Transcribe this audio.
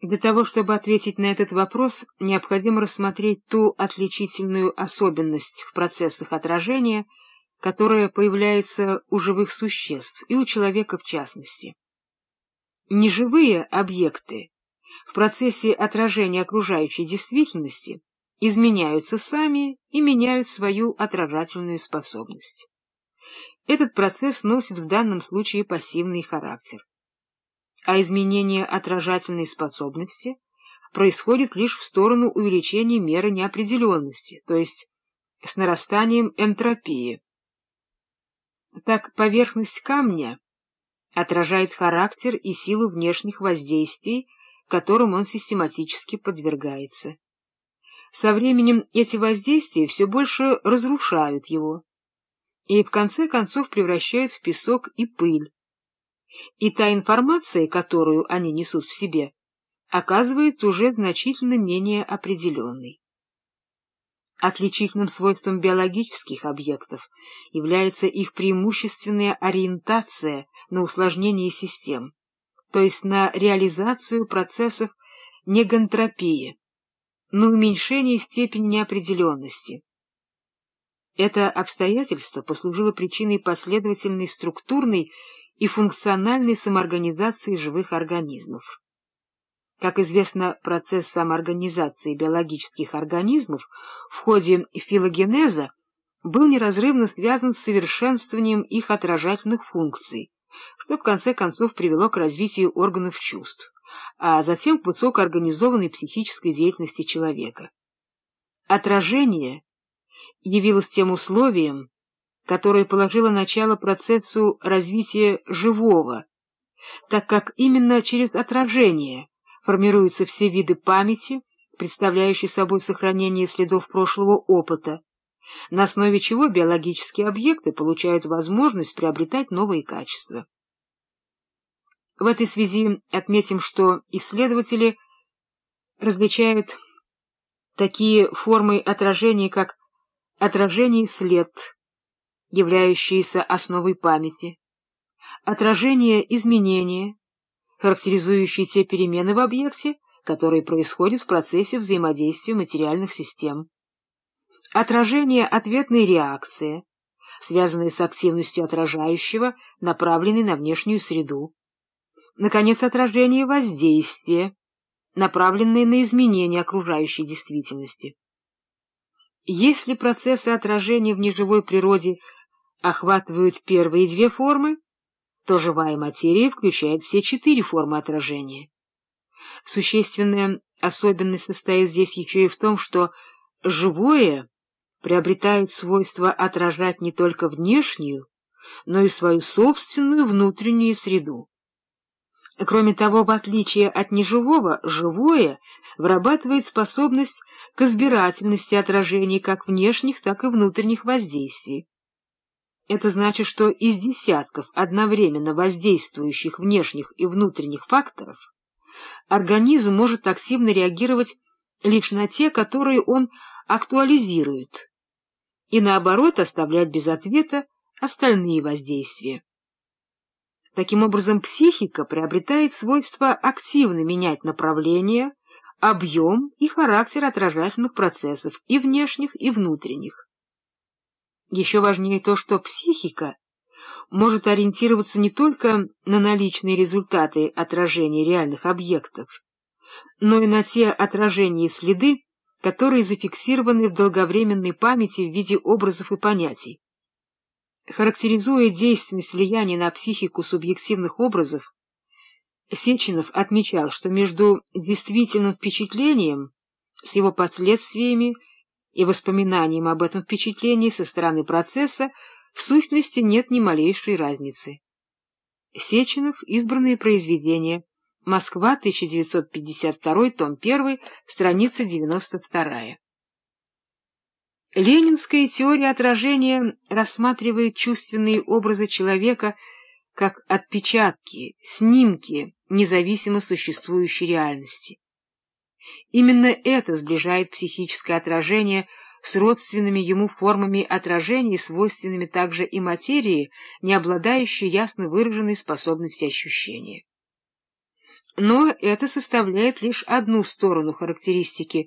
Для того, чтобы ответить на этот вопрос, необходимо рассмотреть ту отличительную особенность в процессах отражения, которая появляется у живых существ и у человека в частности. Неживые объекты в процессе отражения окружающей действительности изменяются сами и меняют свою отражательную способность. Этот процесс носит в данном случае пассивный характер а изменение отражательной способности происходит лишь в сторону увеличения меры неопределенности, то есть с нарастанием энтропии. Так поверхность камня отражает характер и силу внешних воздействий, которым он систематически подвергается. Со временем эти воздействия все больше разрушают его и в конце концов превращают в песок и пыль, и та информация, которую они несут в себе, оказывается уже значительно менее определенной. Отличительным свойством биологических объектов является их преимущественная ориентация на усложнение систем, то есть на реализацию процессов негантропии, на уменьшение степени неопределенности. Это обстоятельство послужило причиной последовательной структурной и функциональной самоорганизации живых организмов. Как известно, процесс самоорганизации биологических организмов в ходе филогенеза был неразрывно связан с совершенствованием их отражательных функций, что в конце концов привело к развитию органов чувств, а затем к высокоорганизованной психической деятельности человека. Отражение явилось тем условием, которое положило начало процессу развития живого, так как именно через отражение формируются все виды памяти, представляющие собой сохранение следов прошлого опыта, на основе чего биологические объекты получают возможность приобретать новые качества. В этой связи отметим, что исследователи различают такие формы отражения, как отражение след, являющиеся основой памяти, отражение изменения, характеризующие те перемены в объекте, которые происходят в процессе взаимодействия материальных систем, отражение ответной реакции, связанной с активностью отражающего, направленной на внешнюю среду, наконец, отражение воздействия, направленные на изменение окружающей действительности. Если процессы отражения в неживой природе – охватывают первые две формы, то живая материя включает все четыре формы отражения. Существенная особенность состоит здесь еще и в том, что живое приобретает свойство отражать не только внешнюю, но и свою собственную внутреннюю среду. Кроме того, в отличие от неживого, живое вырабатывает способность к избирательности отражений как внешних, так и внутренних воздействий. Это значит, что из десятков одновременно воздействующих внешних и внутренних факторов организм может активно реагировать лишь на те, которые он актуализирует, и наоборот оставлять без ответа остальные воздействия. Таким образом, психика приобретает свойство активно менять направление, объем и характер отражательных процессов и внешних, и внутренних. Еще важнее то, что психика может ориентироваться не только на наличные результаты отражения реальных объектов, но и на те отражения и следы, которые зафиксированы в долговременной памяти в виде образов и понятий. Характеризуя действенность влияния на психику субъективных образов, Сеченов отмечал, что между действительным впечатлением с его последствиями и воспоминаниям об этом впечатлении со стороны процесса в сущности нет ни малейшей разницы. Сеченов. Избранные произведения. Москва, 1952, том 1, страница 92. Ленинская теория отражения рассматривает чувственные образы человека как отпечатки, снимки независимо существующей реальности. Именно это сближает психическое отражение с родственными ему формами отражений, свойственными также и материи, не обладающей ясно выраженной способностью ощущения. Но это составляет лишь одну сторону характеристики